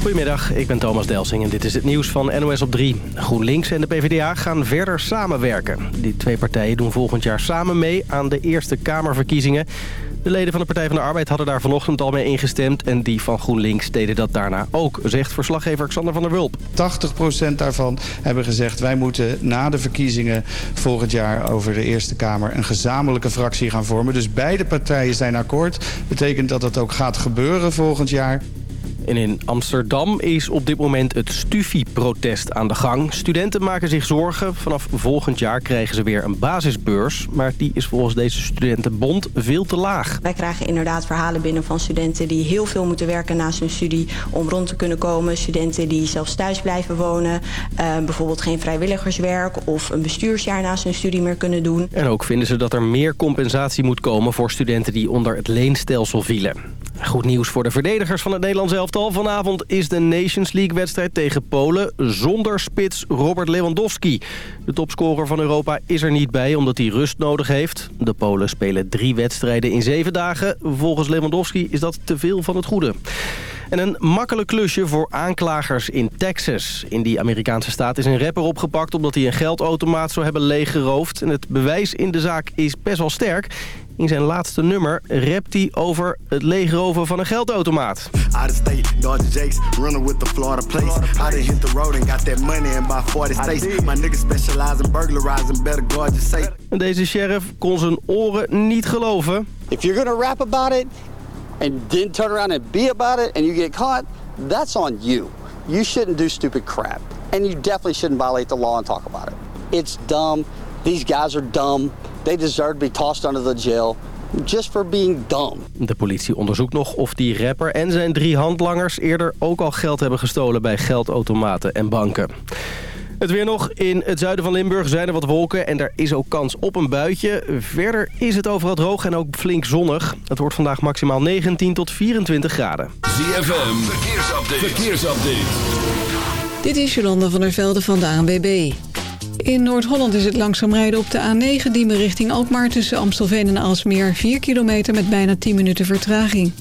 Goedemiddag, ik ben Thomas Delsing en dit is het nieuws van NOS op 3. GroenLinks en de PvdA gaan verder samenwerken. Die twee partijen doen volgend jaar samen mee aan de Eerste Kamerverkiezingen. De leden van de Partij van de Arbeid hadden daar vanochtend al mee ingestemd... en die van GroenLinks deden dat daarna ook, zegt verslaggever Xander van der Wulp. 80% daarvan hebben gezegd... wij moeten na de verkiezingen volgend jaar over de Eerste Kamer... een gezamenlijke fractie gaan vormen. Dus beide partijen zijn akkoord. Betekent dat het ook gaat gebeuren volgend jaar. En in Amsterdam is op dit moment het Stufie-protest aan de gang. Studenten maken zich zorgen. Vanaf volgend jaar krijgen ze weer een basisbeurs. Maar die is volgens deze studentenbond veel te laag. Wij krijgen inderdaad verhalen binnen van studenten... die heel veel moeten werken naast hun studie om rond te kunnen komen. Studenten die zelfs thuis blijven wonen. Uh, bijvoorbeeld geen vrijwilligerswerk of een bestuursjaar naast hun studie meer kunnen doen. En ook vinden ze dat er meer compensatie moet komen... voor studenten die onder het leenstelsel vielen. Goed nieuws voor de verdedigers van het Nederlands elftal. Vanavond is de Nations League-wedstrijd tegen Polen zonder spits Robert Lewandowski. De topscorer van Europa is er niet bij omdat hij rust nodig heeft. De Polen spelen drie wedstrijden in zeven dagen. Volgens Lewandowski is dat te veel van het goede. En een makkelijk klusje voor aanklagers in Texas. In die Amerikaanse staat is een rapper opgepakt omdat hij een geldautomaat zou hebben leeggeroofd. En het bewijs in de zaak is best wel sterk. In zijn laatste nummer rapt hij over het leegroven van een geldautomaat. En deze sheriff kon zijn oren niet geloven. If you're gonna rap about it and then turn around and be about it and you get caught, that's on you. You shouldn't do stupid crap. And you definitely shouldn't violate the law and talk about it. It's dumb. These guys are dumb. They deserve to be tossed under the jail. Just for being dumb. De politie onderzoekt nog of die rapper en zijn drie handlangers eerder ook al geld hebben gestolen bij geldautomaten en banken. Het weer nog. In het zuiden van Limburg zijn er wat wolken en er is ook kans op een buitje. Verder is het overal droog en ook flink zonnig. Het wordt vandaag maximaal 19 tot 24 graden. ZFM, verkeersupdate. verkeersupdate. Dit is Jolanda van der Velde van de ANWB. In Noord-Holland is het langzaam rijden op de A9 Diemen richting Alkmaar... tussen Amstelveen en Alsmeer 4 kilometer met bijna 10 minuten vertraging.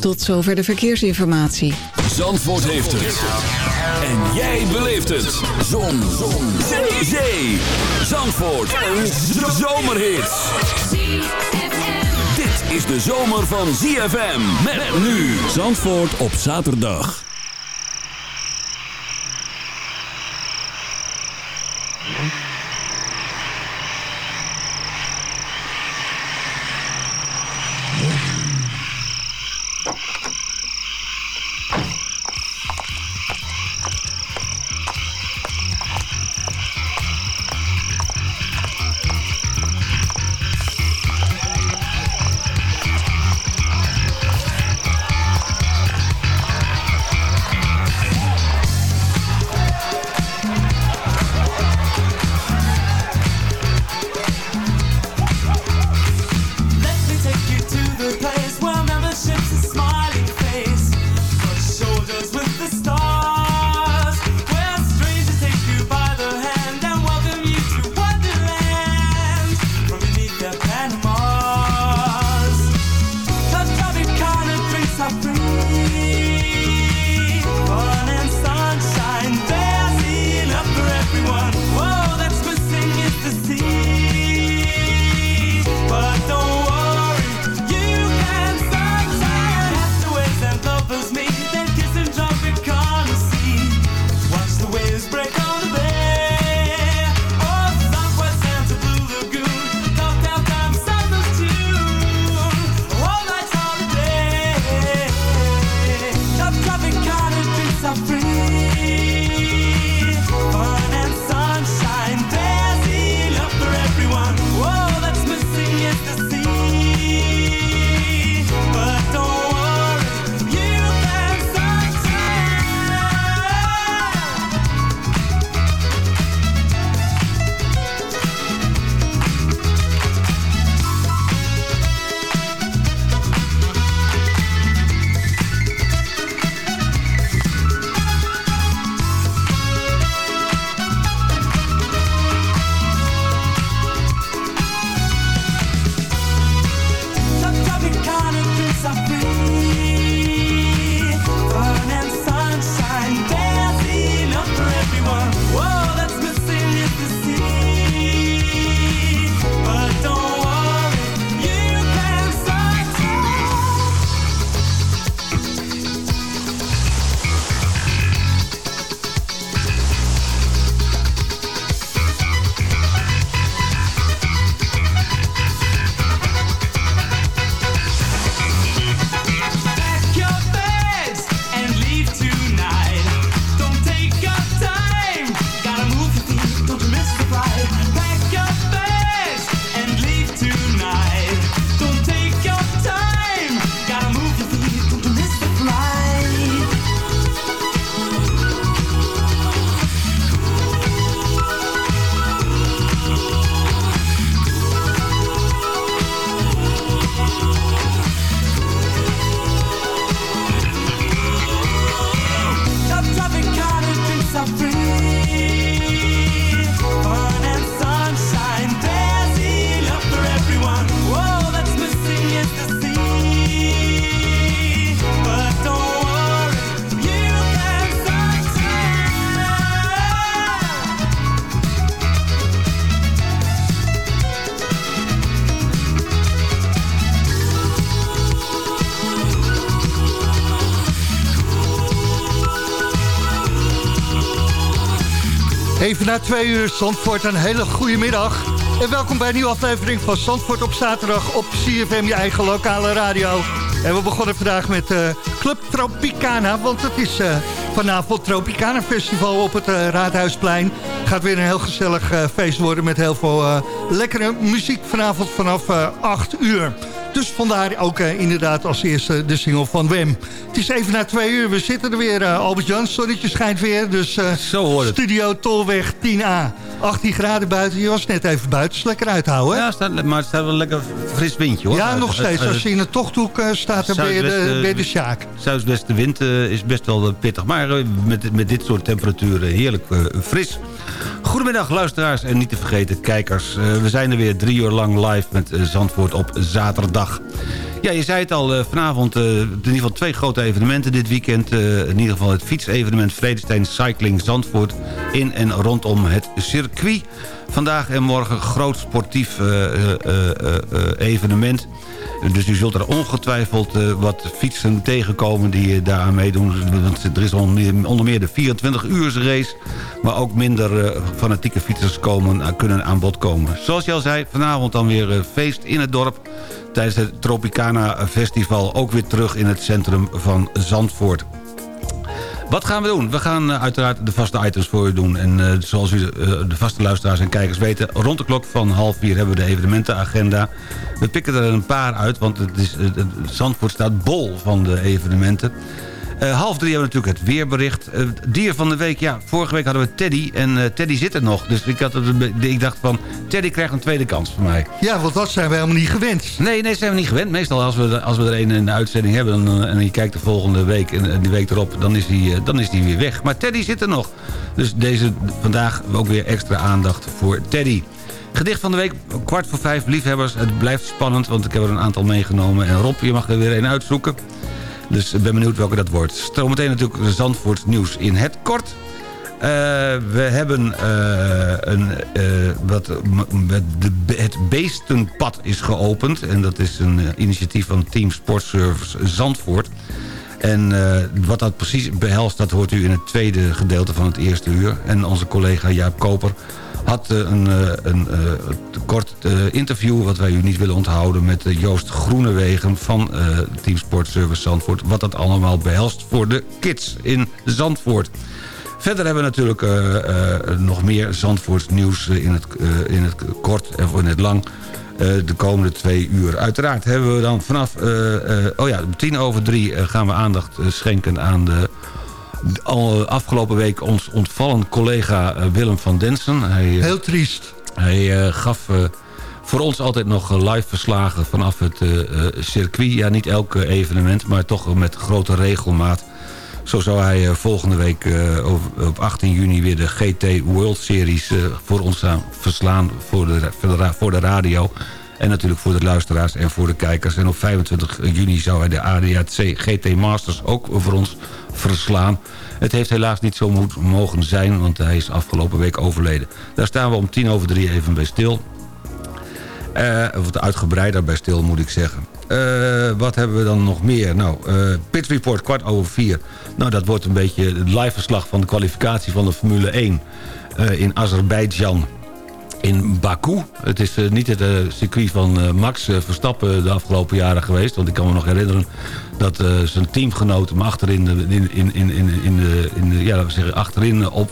Tot zover de verkeersinformatie. Zandvoort heeft het. En jij beleeft het. Zon. Zon. Zee. Zee. Zandvoort. Een zomerhit. Dit is de zomer van ZFM. Met nu. Zandvoort op zaterdag. Mm-hmm. Even na twee uur, Zandvoort, een hele goede middag. En welkom bij een nieuwe aflevering van Zandvoort op zaterdag op CFM, je eigen lokale radio. En we begonnen vandaag met uh, Club Tropicana, want het is uh, vanavond Tropicana Festival op het uh, Raadhuisplein. Gaat weer een heel gezellig feest worden met heel veel lekkere muziek vanavond vanaf 8 uur. Dus vandaar ook uh, inderdaad als eerste de single van Wem. Het is even na twee uur. We zitten er weer. Uh, Albert-Jan, zonnetje schijnt weer. Dus uh, Zo. Studio Tolweg 10A. 18 graden buiten. Je was net even buiten. Is lekker uithouden. Ja, staat, maar het staat wel lekker fris windje hoor. Ja, nog steeds. Als je in de tochthoek staat, dan ben je de, ben de Sjaak. Zuidwestenwind is best wel pittig. Maar met, met dit soort temperaturen heerlijk fris. Goedemiddag luisteraars en niet te vergeten kijkers. we zijn er weer drie uur lang live met Zandvoort op zaterdag. Ja, je zei het al, vanavond in ieder geval twee grote evenementen dit weekend. in ieder geval het fietsevenement Vredestein Cycling Zandvoort... in en rondom het circuit. Vandaag en morgen groot sportief evenement... Dus u zult er ongetwijfeld uh, wat fietsen tegenkomen die uh, daaraan meedoen. Want er is onder, meer de 24-uurs race. Maar ook minder uh, fanatieke fietsers komen, kunnen aan bod komen. Zoals je al zei, vanavond dan weer feest in het dorp. Tijdens het Tropicana Festival ook weer terug in het centrum van Zandvoort. Wat gaan we doen? We gaan uh, uiteraard de vaste items voor u doen. En uh, zoals u uh, de vaste luisteraars en kijkers weten... rond de klok van half vier hebben we de evenementenagenda. We pikken er een paar uit, want het is, Zandvoort staat bol van de evenementen. Uh, half drie hebben we natuurlijk het weerbericht. Uh, dier van de week, ja, vorige week hadden we Teddy. En uh, Teddy zit er nog. Dus ik, had het, ik dacht van, Teddy krijgt een tweede kans van mij. Ja, want dat zijn we helemaal niet gewend. Nee, nee, zijn we niet gewend. Meestal als we, als we er een in de uitzending hebben... Dan, en je kijkt de volgende week en die week erop, dan is, die, dan is die weer weg. Maar Teddy zit er nog. Dus deze, vandaag ook weer extra aandacht voor Teddy. Gedicht van de week, kwart voor vijf, liefhebbers. Het blijft spannend, want ik heb er een aantal meegenomen. En Rob, je mag er weer een uitzoeken. Dus ik ben benieuwd welke dat wordt. Strometeen natuurlijk Zandvoort nieuws in het kort. Uh, we hebben uh, een, uh, wat, de, het Beestenpad is geopend. En dat is een initiatief van Team Sportservice Zandvoort. En wat dat precies behelst, dat hoort u in het tweede gedeelte van het eerste uur. En onze collega Jaap Koper had een, een, een kort interview... wat wij u niet willen onthouden met Joost Groenewegen... van Team Sportservice Zandvoort. Wat dat allemaal behelst voor de kids in Zandvoort. Verder hebben we natuurlijk nog meer Zandvoorts nieuws in het, in het kort en in het lang... de komende twee uur. Uiteraard hebben we dan vanaf oh ja, tien over drie gaan we aandacht schenken aan de al afgelopen week ons ontvallen collega Willem van Densen. Hij, Heel triest. Hij gaf voor ons altijd nog live verslagen vanaf het circuit. Ja, niet elk evenement, maar toch met grote regelmaat. Zo zou hij volgende week op 18 juni weer de GT World Series voor ons verslaan voor de, voor de radio. En natuurlijk voor de luisteraars en voor de kijkers. En op 25 juni zou hij de ADAC GT Masters ook voor ons verslaan. Het heeft helaas niet zo mogen zijn, want hij is afgelopen week overleden. Daar staan we om tien over drie even bij stil. Uh, of uitgebreider bij stil, moet ik zeggen. Uh, wat hebben we dan nog meer? Nou, uh, Pit Report kwart over vier. Nou, dat wordt een beetje het live verslag van de kwalificatie van de Formule 1 uh, in Azerbeidzjan in Baku. Het is uh, niet het uh, circuit van uh, Max Verstappen de afgelopen jaren geweest. Want ik kan me nog herinneren dat zijn teamgenoot hem achterin, in, in, in, in, de, in de, ja, zeggen, achterin op,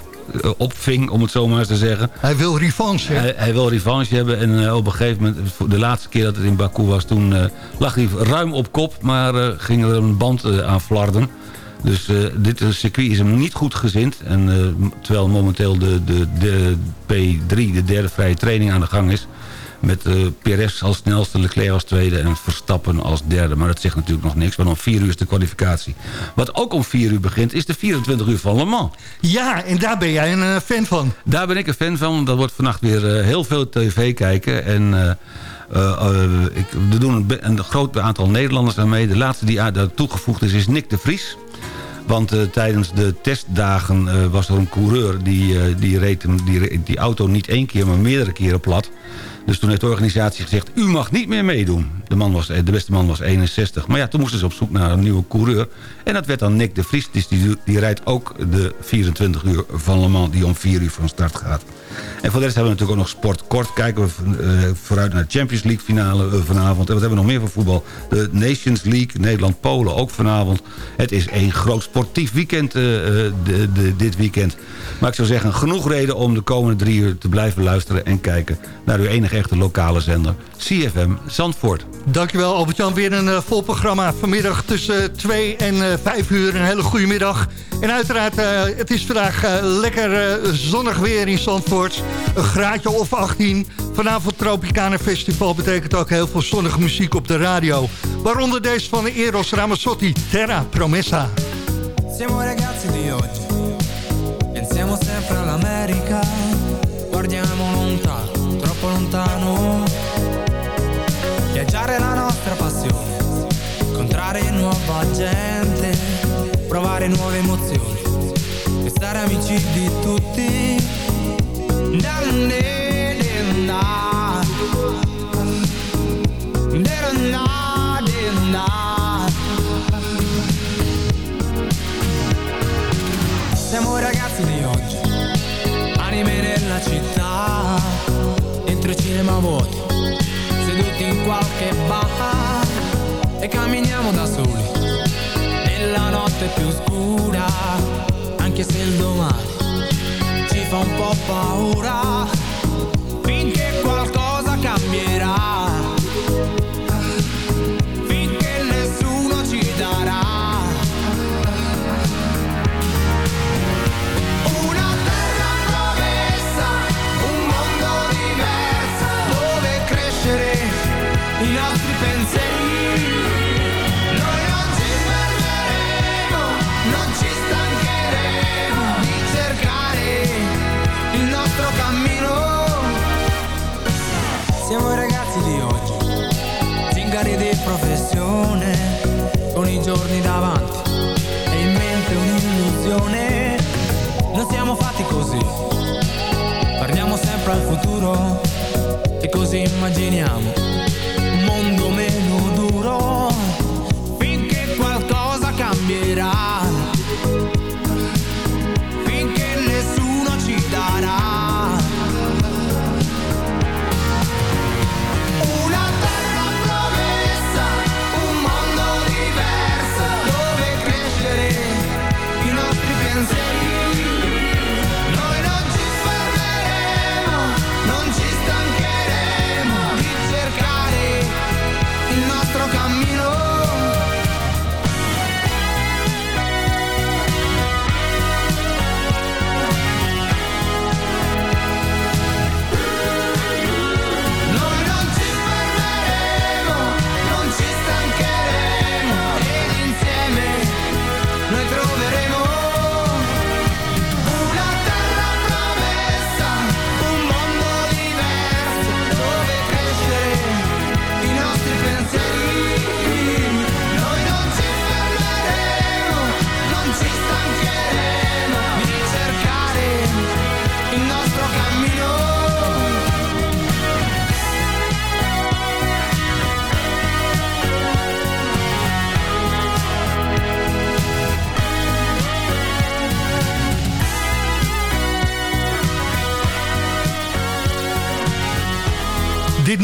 opving, om het zo maar eens te zeggen. Hij wil revanche. Hij, hij, wil revanche hebben en op een gegeven moment, de laatste keer dat het in Baku was... toen lag hij ruim op kop, maar ging er een band aan flarden. Dus uh, dit circuit is hem niet goed gezind. En, uh, terwijl momenteel de, de, de P3, de derde vrije training aan de gang is. Met uh, Perez als snelste, Leclerc als tweede en Verstappen als derde. Maar dat zegt natuurlijk nog niks, want om vier uur is de kwalificatie. Wat ook om vier uur begint, is de 24 uur van Le Mans. Ja, en daar ben jij een fan van. Daar ben ik een fan van. Dat wordt vannacht weer heel veel tv kijken. En... Ik, er doen een, een, groot aantal Nederlanders aan mee. De laatste die daar toegevoegd is, is Nick de Vries. Want uh, tijdens de testdagen uh, was er een coureur... die, uh, die reed die, die auto niet één keer, maar meerdere keren plat. Dus toen heeft de organisatie gezegd, u mag niet meer meedoen. De, man was, de beste man was 61. Maar ja, toen moesten ze op zoek naar een nieuwe coureur. En dat werd dan Nick de Vries. Dus die, die rijdt ook de 24 uur van Le Mans die om 4 uur van start gaat. En voor de rest hebben we natuurlijk ook nog sport kort. Kijken we uh, vooruit naar de Champions League finale uh, vanavond. En wat hebben we nog meer voor voetbal? De Nations League, Nederland-Polen ook vanavond. Het is één groot sportief weekend uh, de, de, dit weekend. Maar ik zou zeggen, genoeg reden om de komende drie uur te blijven luisteren... en kijken naar uw enige echte lokale zender, CFM Zandvoort. Dankjewel Albert-Jan, weer een vol programma vanmiddag tussen 2 en 5 uur. Een hele goede middag. En uiteraard, het is vandaag lekker zonnig weer in Zandvoort. Een graadje of 18. Vanavond Tropicana Festival betekent ook heel veel zonnige muziek op de radio. Waaronder deze van Eros Ramazzotti, Terra Promessa. Siamo ragazzi di oggi, pensiamo sempre all'America, guardiamo lontano, troppo lontano. Viaggiare la nostra passione, incontrare nuova gente, provare nuove emozioni, e stare amici di tutti siamo ragazzi di oggi, anime nella città, dentro cinema vuoti, seduti in qualche bar e camminiamo da soli, nella notte più scura, anche se il domani fa un po' paura finché qualcosa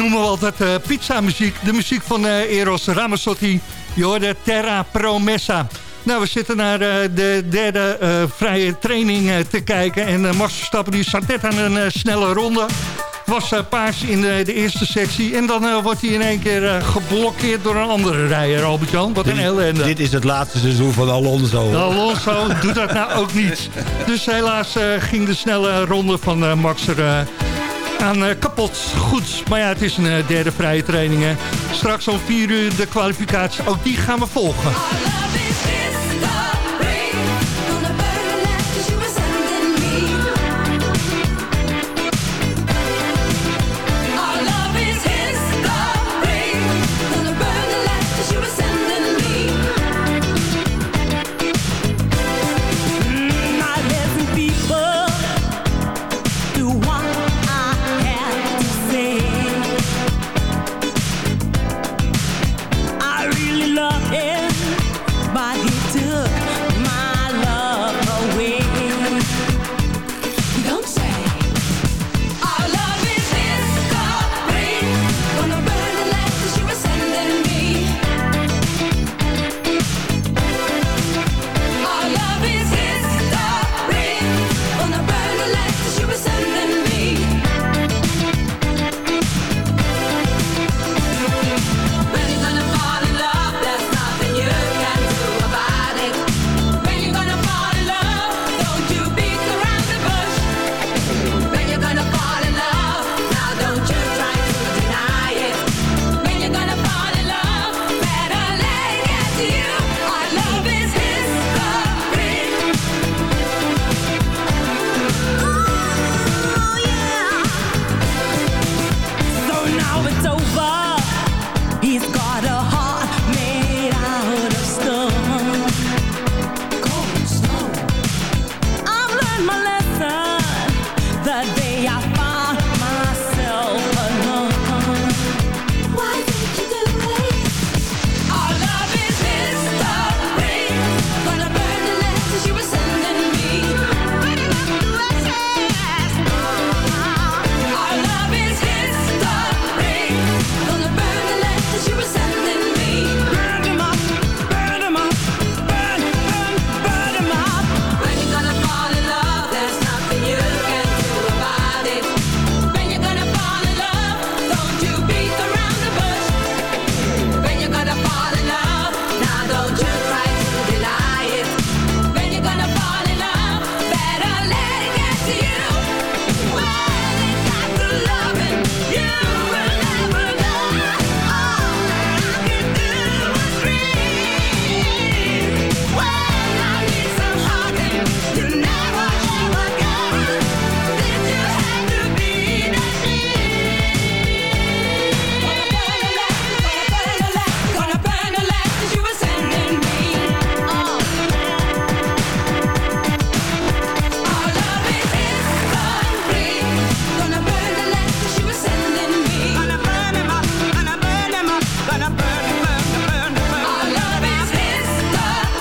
noemen we altijd uh, pizza-muziek. De muziek van uh, Eros Ramazzotti. Je hoorde Terra Promessa. Nou, we zitten naar uh, de derde vrije training te kijken. En Max Verstappen die staat net aan een snelle ronde. Was paars in de, de, eerste sectie. En dan wordt hij in één keer geblokkeerd door een andere rijder, Albert-Jan. Wat een ellende. Dit is het laatste seizoen van Alonso. Alonso doet dat nou ook niet. Dus helaas ging de snelle ronde van Max er aan uh, kapot. Goed, maar ja, het is een uh, derde vrije training. Hè. Straks om vier uur de kwalificatie. Ook die gaan we volgen.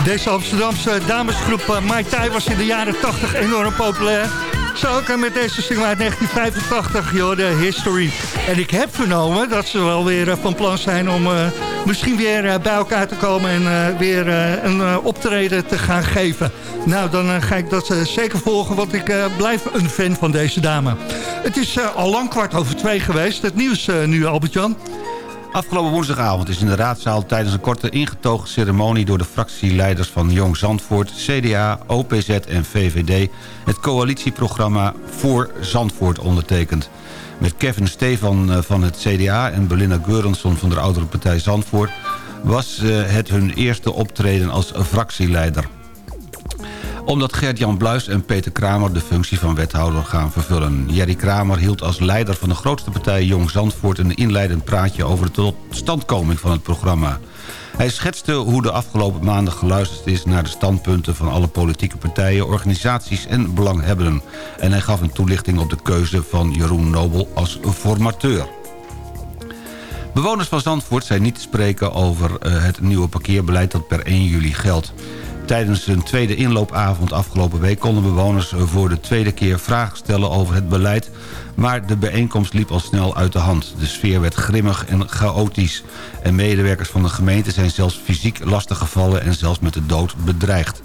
Deze Amsterdamse damesgroep uh, Mai Tai was in de jaren 80 enorm populair. Zo ook met deze single uit 1985, joh, de History. En ik heb vernomen dat ze wel weer van plan zijn om misschien weer bij elkaar te komen... en weer een optreden te gaan geven. Nou, dan ga ik dat zeker volgen, want ik blijf een fan van deze dame. Het is al lang kwart over twee geweest. Het nieuws nu, Albert-Jan. Afgelopen woensdagavond is in de raadzaal tijdens een korte ingetogen ceremonie... door de fractieleiders van Jong Zandvoort, CDA, OPZ en VVD... het coalitieprogramma Voor Zandvoort ondertekend. Met Kevin Stefan eh, van het CDA en Belinda Geurensson van de oudere partij Zandvoort... was eh, het hun eerste optreden als fractieleider omdat Gert-Jan Bluis en Peter Kramer de functie van wethouder gaan vervullen. Jerry Kramer hield als leider van de grootste partij Jong Zandvoort... een inleidend praatje over de totstandkoming van het programma. Hij schetste hoe de afgelopen maanden geluisterd is... naar de standpunten van alle politieke partijen, organisaties en belanghebbenden. En hij gaf een toelichting op de keuze van Jeroen Nobel als formateur. Bewoners van Zandvoort zijn niet te spreken over eh, het nieuwe parkeerbeleid dat per 1 juli geldt. Tijdens een tweede inloopavond afgelopen week... konden bewoners voor de tweede keer vragen stellen over het beleid... maar de bijeenkomst liep al snel uit de hand. De sfeer werd grimmig en chaotisch. En medewerkers van de gemeente zijn zelfs fysiek lastiggevallen... en zelfs met de dood bedreigd.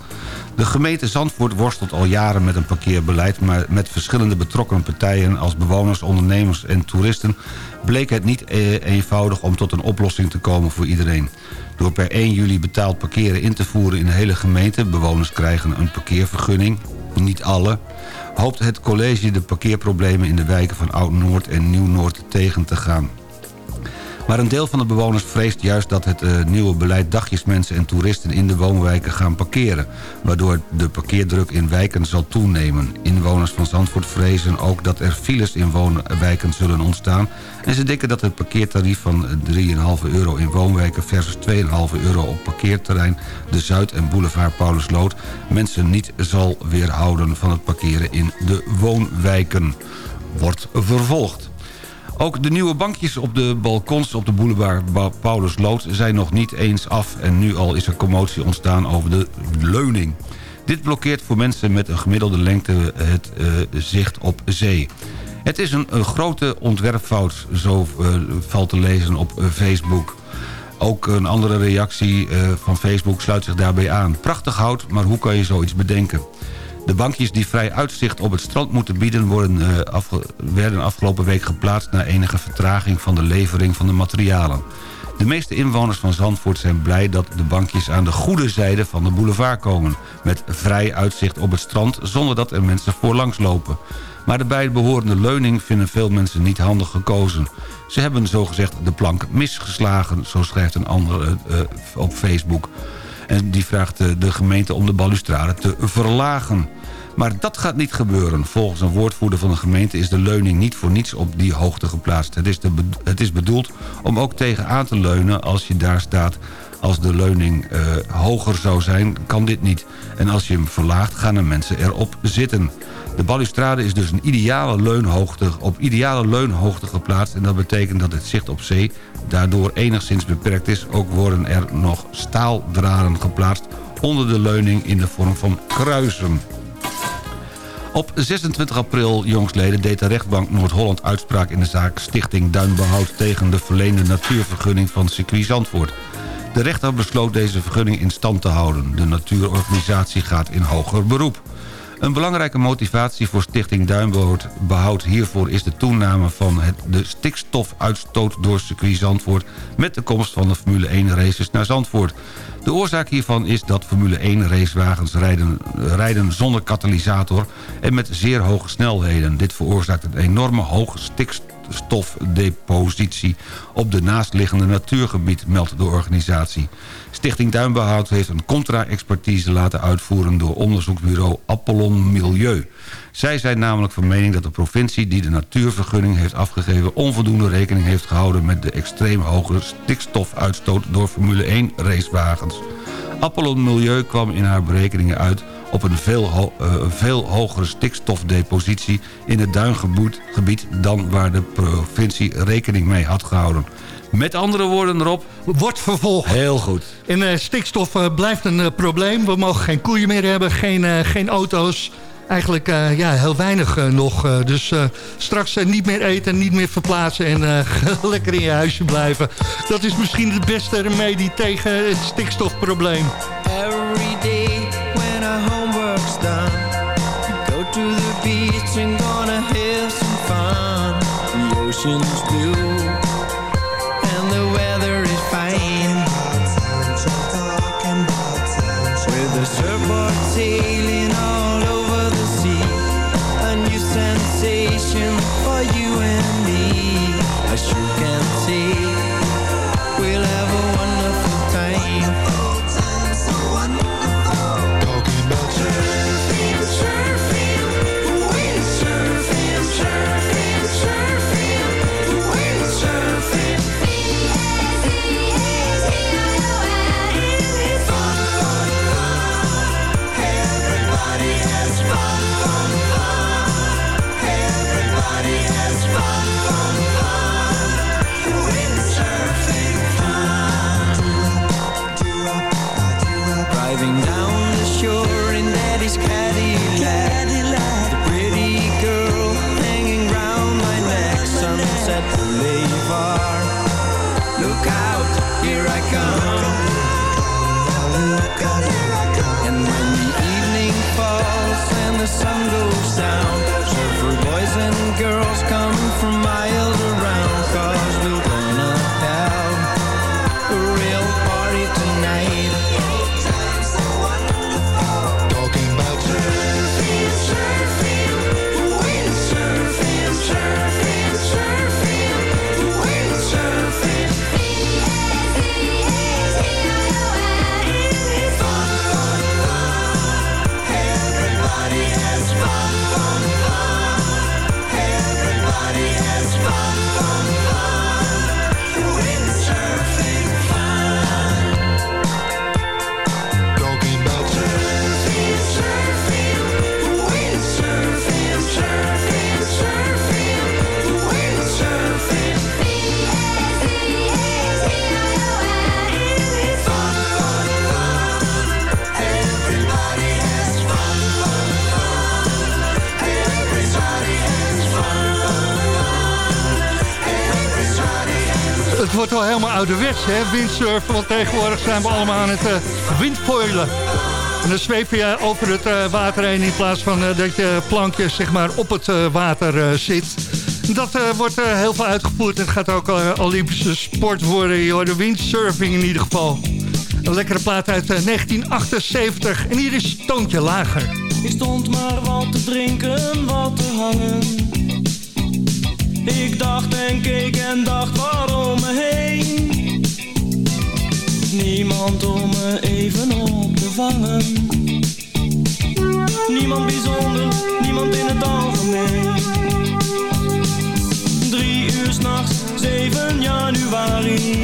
De gemeente Zandvoort worstelt al jaren met een parkeerbeleid... maar met verschillende betrokken partijen als bewoners, ondernemers en toeristen... bleek het niet eh, eenvoudig om tot een oplossing te komen voor iedereen. Door per 1 juli betaald parkeren in te voeren in de hele gemeente... bewoners krijgen een parkeervergunning, niet alle... hoopt het college de parkeerproblemen in de wijken van Oud-Noord en Nieuw-Noord tegen te gaan. Maar een deel van de bewoners vreest juist dat het uh, nieuwe beleid dagjesmensen en toeristen in de woonwijken gaan parkeren, waardoor de parkeerdruk in wijken zal toenemen. Inwoners van Zandvoort vrezen ook dat er files in woonwijken zullen ontstaan en ze denken dat het parkeertarief van 3,5 euro in woonwijken versus 2,5 euro op parkeerterrein de Zuid- en boulevard Paulusloot mensen niet zal weerhouden van het parkeren in de woonwijken. Wordt vervolgd. Ook de nieuwe bankjes op de balkons op de boulevard Paulusloot zijn nog niet eens af... en nu al is er commotie ontstaan over de leuning. Dit blokkeert voor mensen met een gemiddelde lengte het uh, zicht op zee. Het is een, een grote ontwerpfout, zo uh, valt te lezen op uh, Facebook. Ook een andere reactie van Facebook sluit zich daarbij aan. Prachtig hout, maar hoe kan je zoiets bedenken? De bankjes die vrij uitzicht op het strand moeten bieden... Worden, afge werden afgelopen week geplaatst... na enige vertraging van de levering van de materialen. De meeste inwoners van Zandvoort zijn blij dat de bankjes aan de goede zijde van de boulevard komen. Met vrij uitzicht op het strand zonder dat er mensen voorlangs lopen. Maar de bijbehorende leuning vinden veel mensen niet handig gekozen. Ze hebben zogezegd de plank misgeslagen, zo schrijft een ander uh, op Facebook. En die vraagt de gemeente om de balustrade te verlagen. Maar dat gaat niet gebeuren. Volgens een woordvoerder van de gemeente is de leuning niet voor niets op die hoogte geplaatst. Het is, het is bedoeld om ook tegenaan te leunen als je daar staat. Als de leuning uh, hoger zou zijn, kan dit niet. En als je hem verlaagt, gaan er mensen erop zitten. De balustrade is dus een ideale leunhoogte, op ideale leunhoogte geplaatst... en dat betekent dat het zicht op zee daardoor enigszins beperkt is. Ook worden er nog staaldraden geplaatst onder de leuning in de vorm van kruisen. Op 26 april jongstleden deed de rechtbank Noord-Holland uitspraak in de zaak Stichting Duinbehoud tegen de verleende natuurvergunning van circuit Zandvoort. De rechter besloot deze vergunning in stand te houden. De natuurorganisatie gaat in hoger beroep. Een belangrijke motivatie voor Stichting Duinbehoud hiervoor is de toename van het, de stikstofuitstoot door circuit Zandvoort met de komst van de Formule 1 races naar Zandvoort. De oorzaak hiervan is dat Formule 1 racewagens rijden, rijden zonder katalysator en met zeer hoge snelheden. Dit veroorzaakt een enorme hoge stikstofdepositie op de naastliggende natuurgebied, meldt de organisatie. Stichting Duinbehoud heeft een contra-expertise laten uitvoeren... door onderzoeksbureau Apollon Milieu. Zij zijn namelijk van mening dat de provincie die de natuurvergunning heeft afgegeven... onvoldoende rekening heeft gehouden met de extreem hoge stikstofuitstoot... door Formule 1 racewagens. Apollon Milieu kwam in haar berekeningen uit op een veel, uh, veel hogere stikstofdepositie in het duingebied dan waar de provincie rekening mee had gehouden. Met andere woorden erop... Wordt vervolgd. Heel goed. En stikstof blijft een probleem. We mogen geen koeien meer hebben, geen, geen auto's eigenlijk uh, ja, heel weinig uh, nog. Uh, dus straks niet meer eten, niet meer verplaatsen en lekker in je huisje blijven. Dat is misschien de beste remedie tegen het stikstofprobleem. The ocean's ouderwets, hè, windsurfen. Want tegenwoordig zijn we allemaal aan het uh. En dan zweef je over het uh, water heen in plaats van uh, dat je plankjes zeg maar, op het water zit. Dat wordt heel veel uitgevoerd. Het gaat ook Olympische sport worden. De windsurfing in ieder geval. Een lekkere plaat uit 1978. En hier is Toontje Lager. Ik stond maar wat te drinken, wat te hangen. Ik dacht en keek en dacht waarom me heen. Niemand om me even op te vangen. Niemand bijzonder, niemand in het algemeen. Drie uur s'nachts, 7 januari.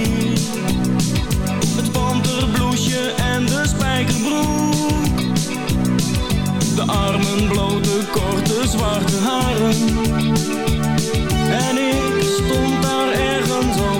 Het panterbloesje en de spijkerbroek. De armen blote, korte, zwarte haren. En ik stond daar ergens op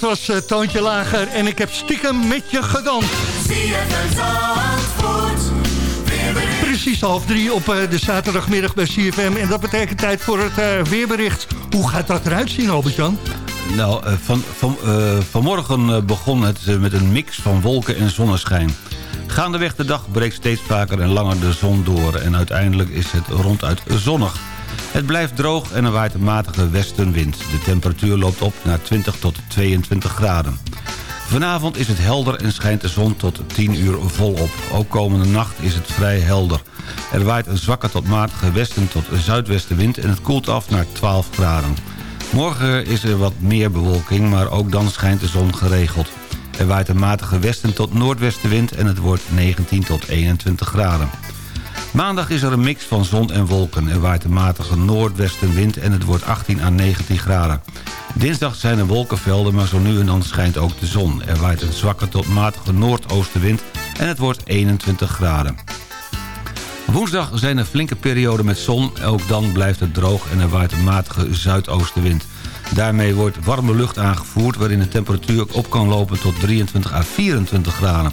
Dat was uh, Toontje Lager en ik heb stiekem met je gedanst. Precies half drie op uh, de zaterdagmiddag bij CFM. En dat betekent tijd voor het uh, weerbericht. Hoe gaat dat eruit zien, Albert-Jan? Nou, van, van, vanmorgen begon het met een mix van wolken en zonneschijn. Gaandeweg de dag breekt steeds vaker en langer de zon door... en uiteindelijk is het ronduit zonnig. Het blijft droog en er waait een matige westenwind. De temperatuur loopt op naar 20 tot 22 graden. Vanavond is het helder en schijnt de zon tot 10 uur volop. Ook komende nacht is het vrij helder. Er waait een zwakke tot matige westen tot zuidwestenwind... en het koelt af naar 12 graden. Morgen is er wat meer bewolking, maar ook dan schijnt de zon geregeld. Er waait een matige westen tot noordwestenwind... en het wordt 19 tot 21 graden. Maandag is er een mix van zon en wolken. Er waait een matige noordwestenwind en het wordt 18 à 19 graden. Dinsdag zijn er wolkenvelden, maar zo nu en dan schijnt ook de zon. Er waait een zwakke tot matige noordoostenwind en het wordt 21 graden. Woensdag zijn er flinke perioden met zon. Ook dan blijft het droog en er waait een matige zuidoostenwind. Daarmee wordt warme lucht aangevoerd... waarin de temperatuur op kan lopen tot 23 à 24 graden.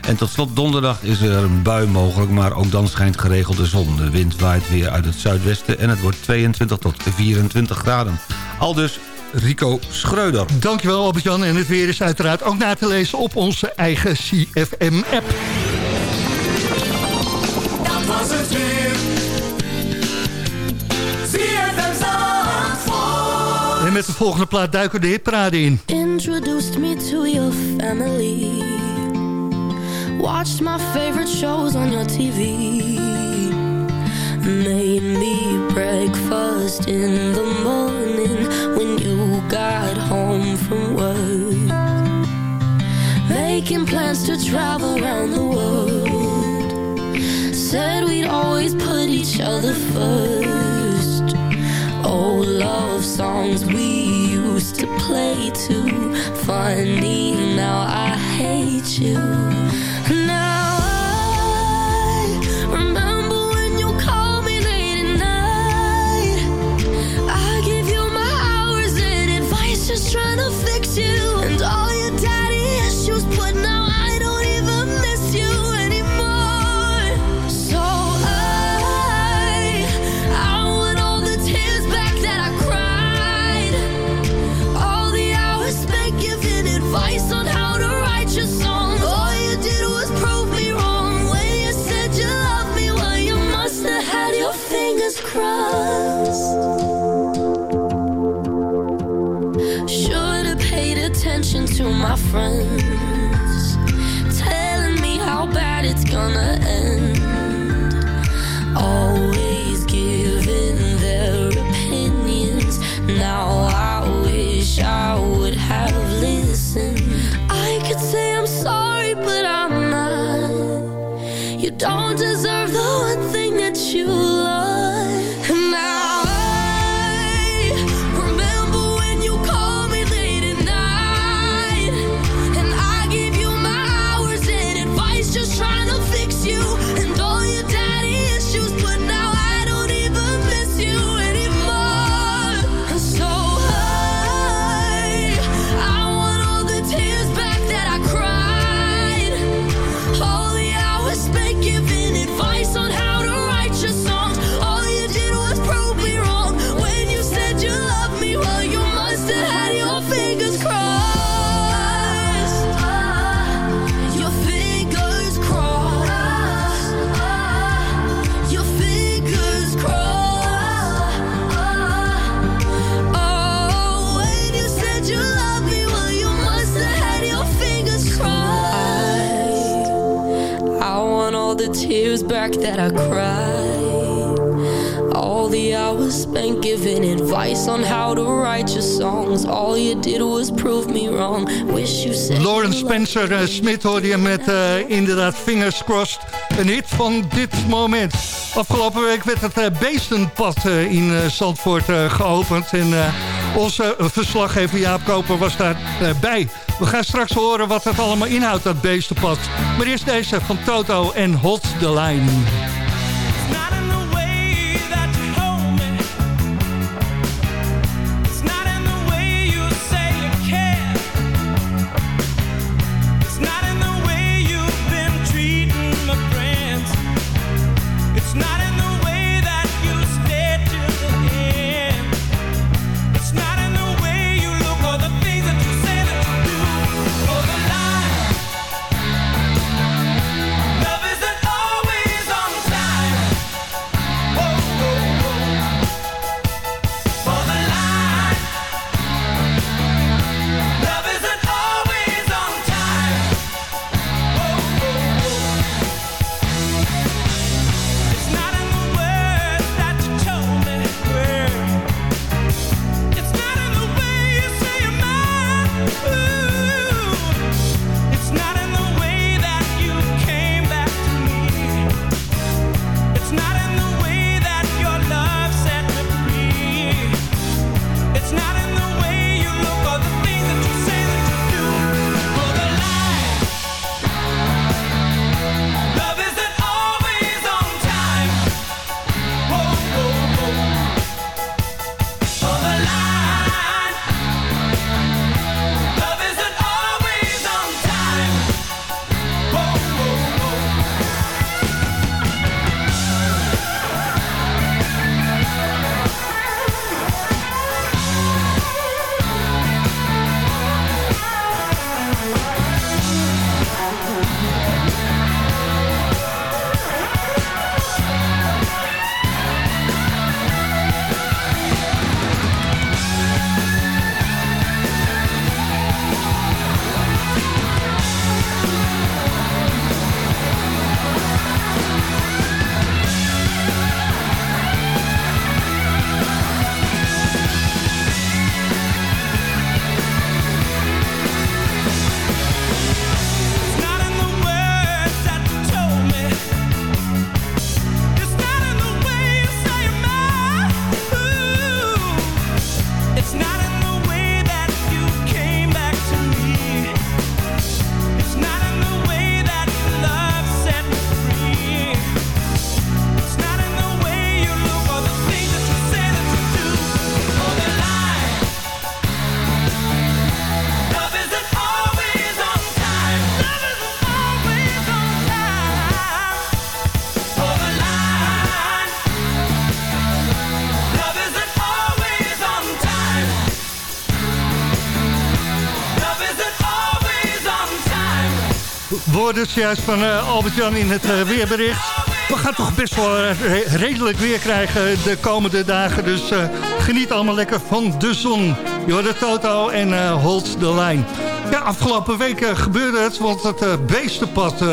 En tot slot donderdag is er een bui mogelijk, maar ook dan schijnt geregeld de zon. De wind waait weer uit het zuidwesten en het wordt 22 tot 24 graden. Al dus Rico Schreuder. Dankjewel Albert-Jan. En het weer is uiteraard ook na te lezen op onze eigen CFM-app. Dat was het weer. En met de volgende plaat duiken de hitparade in. Introduced me to your family. Watched my favorite shows on your TV. Made me breakfast in the morning when you got home from work. Making plans to travel around the world. Said we'd always put each other first. Old love songs we used to play too. Funny, now I hate you. Friends, Spencer uh, Smith hoorde je met uh, inderdaad Fingers Crossed. Een hit van dit moment. Afgelopen week werd het uh, Beestenpad in Zandvoort geopend. En onze verslaggever Jaap Koper was daarbij. We gaan straks horen wat het allemaal inhoudt, dat Beestenpad. Maar eerst deze van Toto en Hold the Line. Dus juist van uh, Albert-Jan in het uh, weerbericht. We gaan toch best wel uh, redelijk weer krijgen de komende dagen. Dus geniet allemaal lekker van de zon. Je hoort de Toto en hold the line. Ja, afgelopen weken gebeurde het, want het beestenpad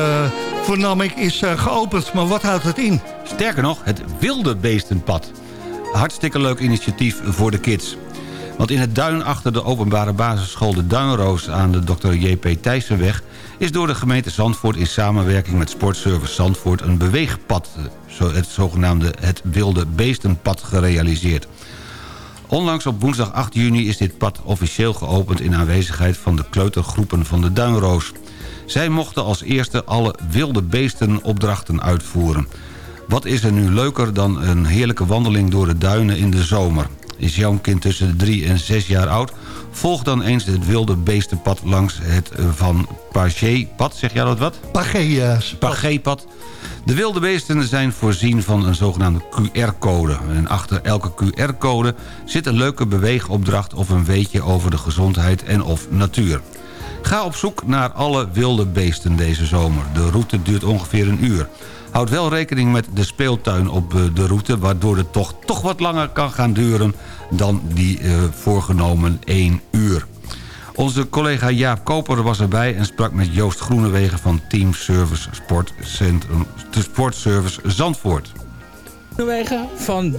vernam ik is geopend. Maar wat houdt het in? Sterker nog, het wilde beestenpad. Hartstikke leuk initiatief voor de kids. Want in het duin achter de openbare basisschool De Duinroos... aan de Dr. J.P. Thijssenweg... is door de gemeente Zandvoort in samenwerking met Sportservice Zandvoort... een beweegpad, het zogenaamde het Wilde Beestenpad, gerealiseerd. Onlangs op woensdag 8 juni is dit pad officieel geopend... in aanwezigheid van de kleutergroepen van de Duinroos. Zij mochten als eerste alle wilde beesten opdrachten uitvoeren. Wat is er nu leuker dan een heerlijke wandeling door de duinen in de zomer? Is jouw kind tussen de 3 en 6 jaar oud? Volg dan eens het wilde beestenpad langs het Van Pagé-pad. Zeg jij dat wat? Pagé-pad. De wilde beesten zijn voorzien van een zogenaamde QR-code. En achter elke QR-code zit een leuke beweegopdracht... of een weetje over de gezondheid en of natuur. Ga op zoek naar alle wilde beesten deze zomer. De route duurt ongeveer een uur. Houd wel rekening met de speeltuin op eh, de route... waardoor het toch, toch wat langer kan gaan duren dan die uh, voorgenomen 1 uur. Onze collega Jaap Koper was erbij en sprak met Joost Groenewegen van Team Service Sportcentrum, de Sportservice Zandvoort. Groenewegen van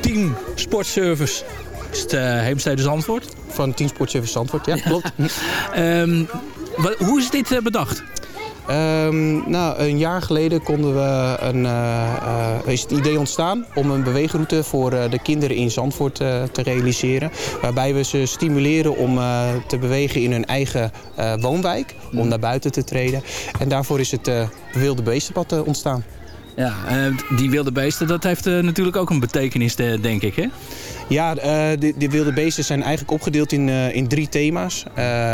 Team Sportservice uh, Heemstede Zandvoort. Van Team Sportservice Zandvoort, ja klopt. um, wat, hoe is dit uh, bedacht? Um, nou, een jaar geleden konden we een, uh, uh, is het idee ontstaan om een beweegroute voor uh, de kinderen in Zandvoort te realiseren. Waarbij we ze stimuleren om te bewegen in hun eigen woonwijk, om mm. naar buiten te treden. En daarvoor is het Wilde Beestenpad ontstaan. Ja, die wilde beesten, dat heeft natuurlijk ook een betekenis, denk ik, hè? Ja, de, de, wilde beesten zijn eigenlijk opgedeeld in, in drie thema's.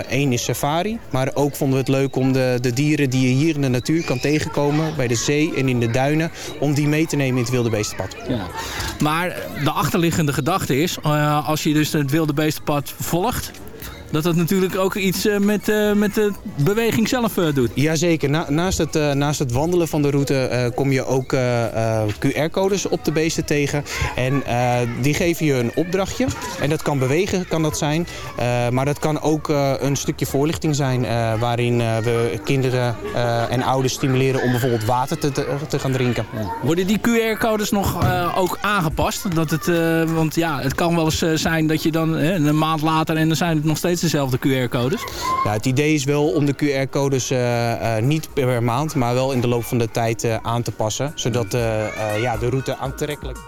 Eén is safari, maar ook vonden we het leuk om de, de dieren die je hier in de natuur kan tegenkomen... bij de zee en in de duinen, om die mee te nemen in het wilde beestenpad. Ja. Maar de achterliggende gedachte is, als je dus het wilde beestenpad volgt dat het natuurlijk ook iets uh, met, uh, met de beweging zelf uh, doet. Jazeker. Na, naast, het, naast het wandelen van de route kom je ook QR-codes op de beesten tegen. En die geven je een opdrachtje. En dat kan bewegen, kan dat zijn. maar dat kan ook een stukje voorlichting zijn... waarin we kinderen en ouders stimuleren om bijvoorbeeld water te, te, gaan drinken. Worden die QR-codes nog ook aangepast? Dat het, want ja, het kan wel eens zijn dat je dan een maand later... en dan zijn het nog steeds dezelfde QR-codes? Ja, het idee is wel om de QR-codes uh, uh, niet per maand, maar wel in de loop van de tijd uh, aan te passen. Zodat ja, de route aantrekkelijk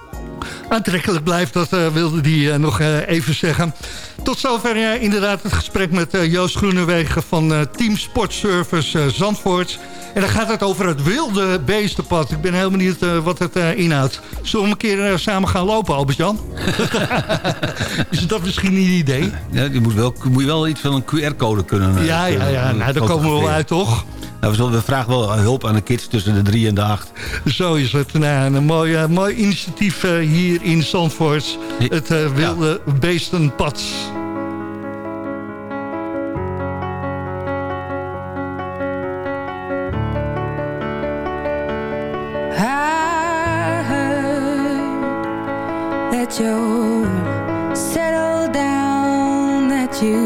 aantrekkelijk blijft. Dat uh, wilde die uh, nog uh, even zeggen. Tot zover inderdaad het gesprek met Joost Groenewegen van Team Sportservice Zandvoort. En dan gaat het over het wilde beestenpad. Ik ben heel benieuwd wat het inhoudt. Zullen we een keer samen gaan lopen, Albert-Jan? Is dat misschien niet een idee? Ja, je moet, wel, moet je wel iets van een QR-code kunnen. ja, ja, ja. Nou, daar komen we wel uit, toch? Nou, we, vragen wel hulp aan de kids tussen de drie en de acht. Zo is het. Nou, een mooi, uh, mooi initiatief uh, hier in Zandvoort. Het uh, wilde ja. beestenpad. that you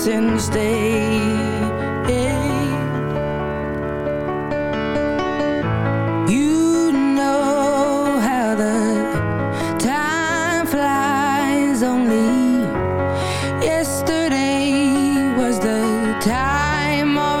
hurts instead You know how the time flies only Yesterday was the time of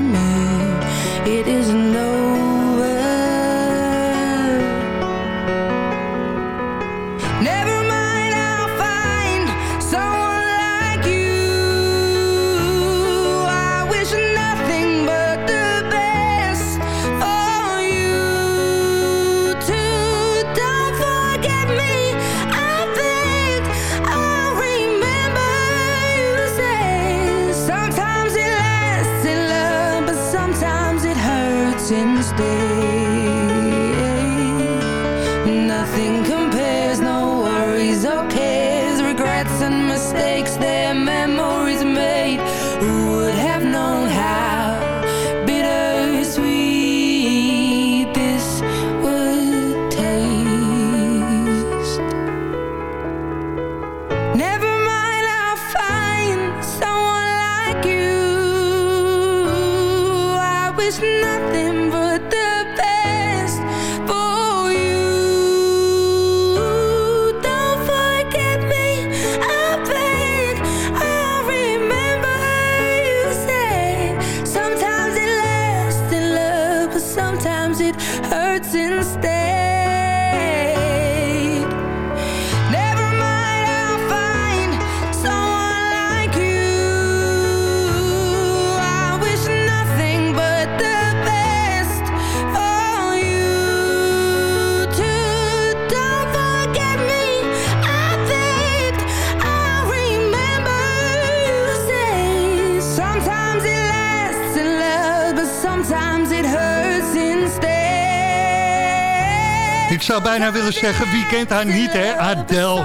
Bijna willen zeggen, wie kent haar niet, hè? Adele.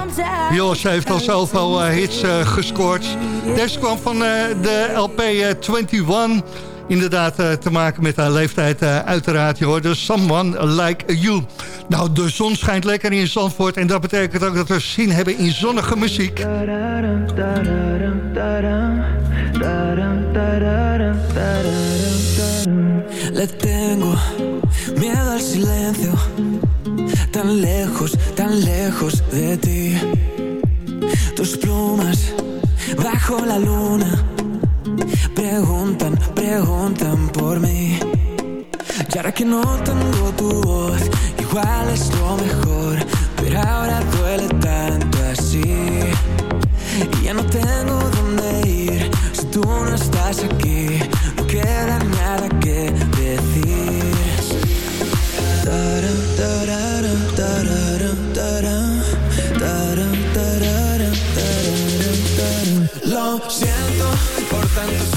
Joh, ze heeft al zoveel eh, hits eh, gescoord. Deze kwam van eh, de LP eh, 21. Inderdaad te maken met haar leeftijd uiteraard. Je Someone Like You. Nou, de zon schijnt lekker in Zandvoort. En dat betekent ook dat we zin hebben in zonnige muziek. Le silencio, tan lejos, tan lejos de ti. Tus plumas bajo la luna preguntan, preguntan por mí. Y ahora que no tengo tu voz, igual es lo mejor, pero ahora duele tanto así. Y ya no tengo tantos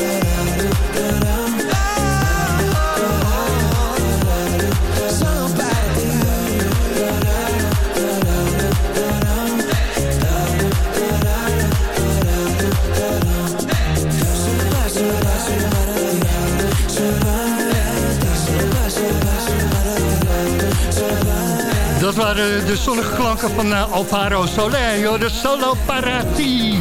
Waren de zonnige klanken van eh, Alvaro Soler. de Solo Parati.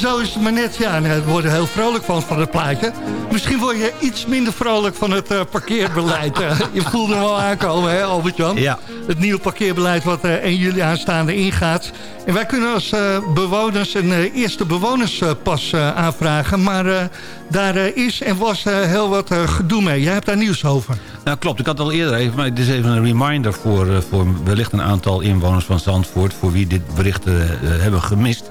Zo is het maar net. Ja, we worden heel vrolijk van, van het plaatje. Misschien word je iets minder vrolijk van het uh, parkeerbeleid. Uh, je voelde hem al aankomen, hè Albert-Jan? Ja. Het nieuwe parkeerbeleid wat uh, 1 juli aanstaande ingaat. En wij kunnen als bewoners een eerste bewonerspas aanvragen. Maar daar is en was heel wat gedoe mee. Jij hebt daar nieuws over. Nou klopt, ik had al eerder even, maar het is even een reminder voor, voor wellicht een aantal inwoners van Zandvoort... voor wie dit bericht hebben gemist.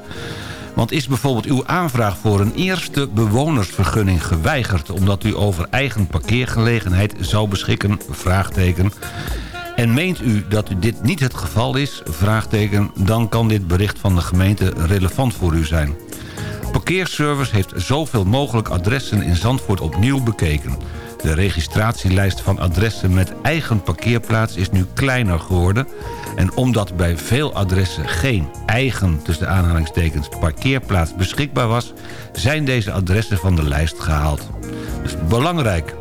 Want is bijvoorbeeld uw aanvraag voor een eerste bewonersvergunning geweigerd... omdat u over eigen parkeergelegenheid zou beschikken? Vraagteken. En meent u dat dit niet het geval is? Vraagteken. Dan kan dit bericht van de gemeente relevant voor u zijn. Parkeerservice heeft zoveel mogelijk adressen in Zandvoort opnieuw bekeken. De registratielijst van adressen met eigen parkeerplaats is nu kleiner geworden... en omdat bij veel adressen geen eigen, tussen aanhalingstekens, parkeerplaats beschikbaar was... zijn deze adressen van de lijst gehaald. Dus belangrijk.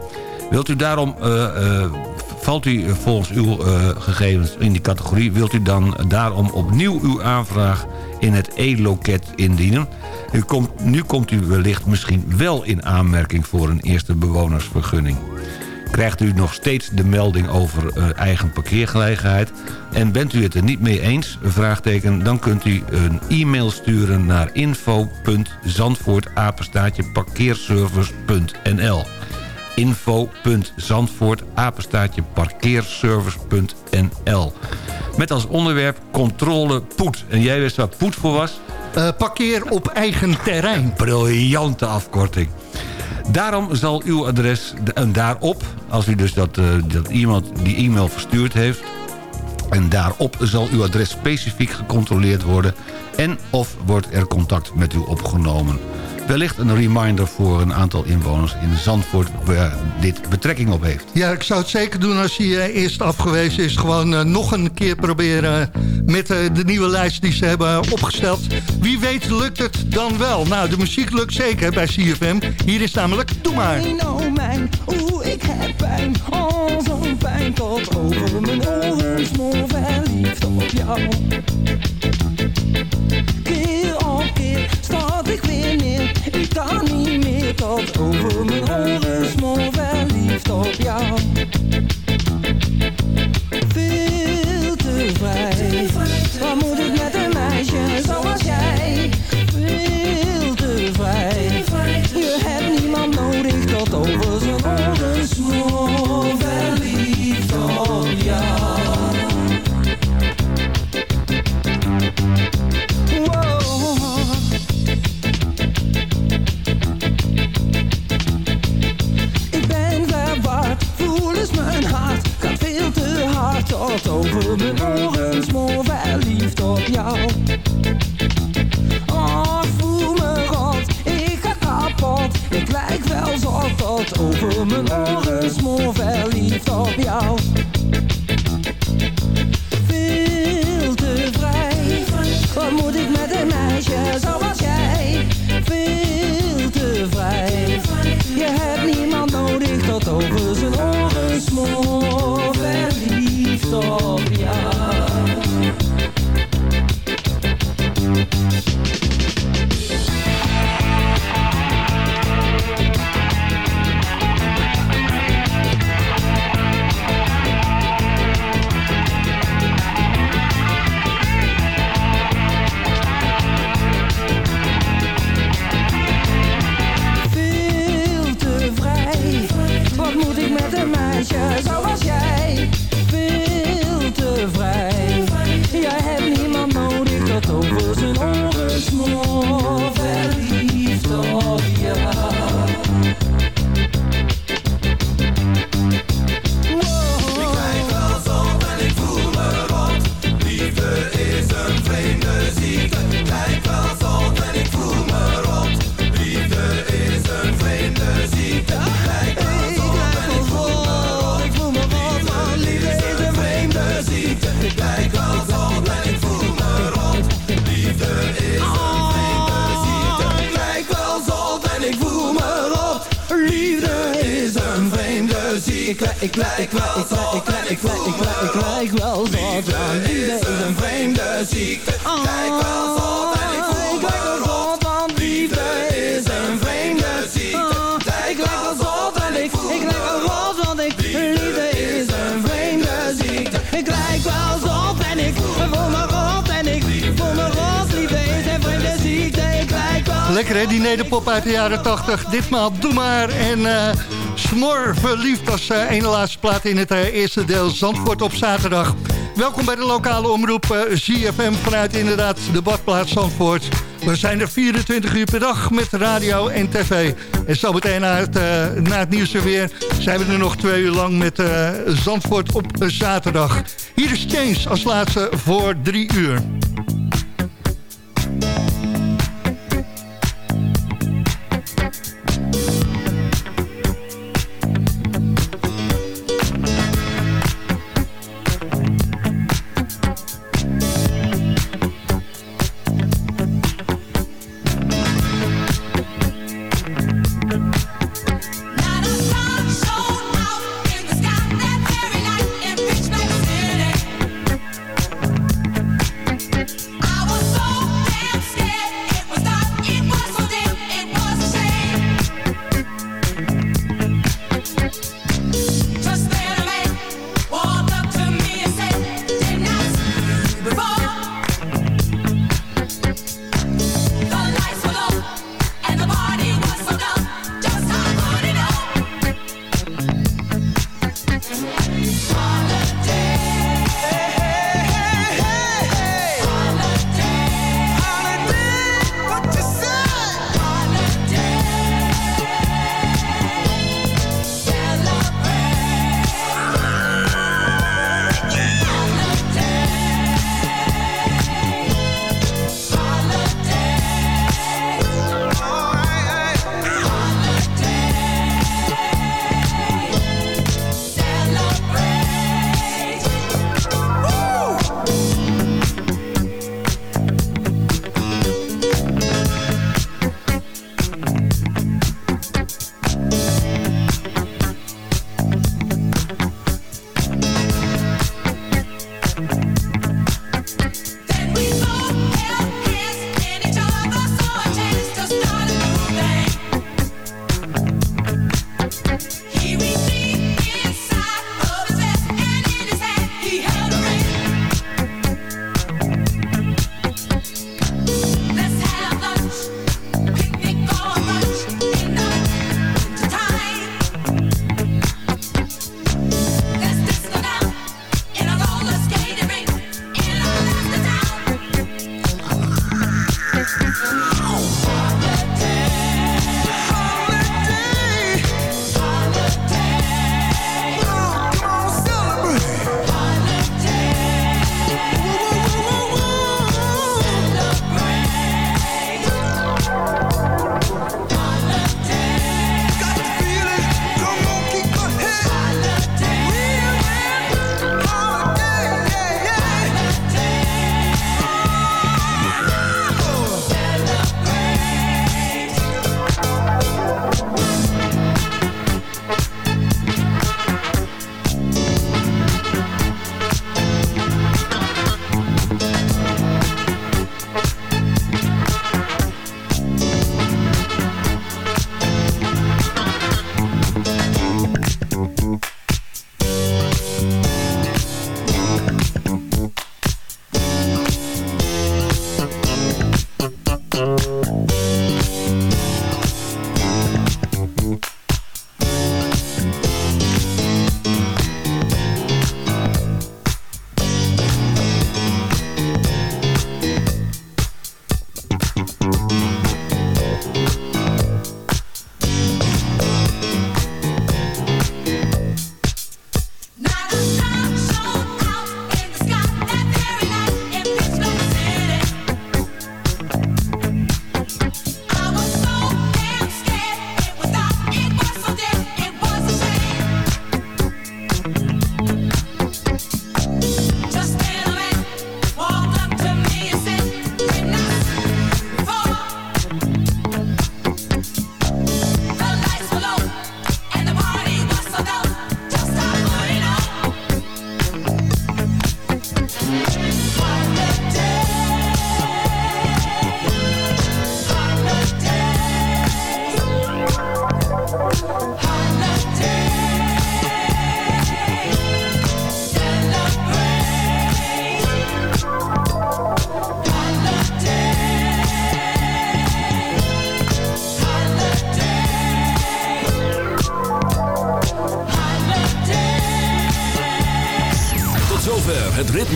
Wilt u daarom... Uh, uh, valt u volgens uw uh, gegevens in die categorie... wilt u dan daarom opnieuw uw aanvraag in het e-loket indienen... U komt, nu komt u wellicht misschien wel in aanmerking voor een eerste bewonersvergunning. Krijgt u nog steeds de melding over uh, eigen parkeergelegenheid... en bent u het er niet mee eens, vraagteken, dan kunt u een e-mail sturen naar info.zandvoortapenstaatjeparkeerservice.nl info.zandvoortapenstaatjeparkeerservice.nl Met als onderwerp controle poet. En jij wist waar poet voor was? Uh, parkeer op eigen terrein. Briljante afkorting. Daarom zal uw adres, en daarop, als u dus dat, uh, dat iemand die e-mail verstuurd heeft... en daarop zal uw adres specifiek gecontroleerd worden... en of wordt er contact met u opgenomen. Wellicht een reminder voor een aantal inwoners in Zandvoort... waar dit betrekking op heeft. Ja, ik zou het zeker doen als hij uh, eerst afgewezen is. Gewoon uh, nog een keer proberen met uh, de nieuwe lijst die ze hebben opgesteld. Wie weet lukt het dan wel. Nou, de muziek lukt zeker bij CFM. Hier is namelijk Doe maar. Oh mijn, oeh, ik heb pijn. Oh, zo'n pijn tot over mijn oren. Smoor verliefd op jou. Keer op keer start ik weer neer. Ik kan niet meer tot over mijn oren. Smoor verliefd op jou. Veel te vrij. Wat moet ik met een meisje zoals jij? Tot over mijn oren Smoor verliefd op jou. Oh, voel me rot, ik ga kapot. Ik lijk wel zot tot over mijn oren Smoor verliefd op jou. Veel te vrij. Wat moet ik met een meisje zoals jij? Veel te vrij. Je hebt niemand nodig tot over zijn oren smoor Verliefd op Ik lijk, ik lijk, ik lijk, ik lijk, ik lijk, ik lijk, ik lijk wel zo aan Liefde is een vreemde ziekte. Kijk wel zo en ik voel me rot. liefde is een vreemde ziekte. Ik lijk wel zot en ik, ik lijk wel roze, want ik, liefde is een vreemde ziekte. Ik lijk wel zot en ik voel me rot en ik voel me rot. Liefde is een vreemde ziekte, ik lijk wel Lekker hè, die nederpop uit de jaren 80. Ditmaal Doe Maar en eh Smor verliefd als eh, ene laatste plaat in het eh, eerste deel Zandvoort op zaterdag. Welkom bij de lokale omroep eh, ZFM vanuit inderdaad de badplaats Zandvoort. We zijn er 24 uur per dag met radio en tv. En zo meteen na het, na het nieuws er weer zijn we er nog twee uur lang met Zandvoort op zaterdag. Hier is James als laatste voor drie uur.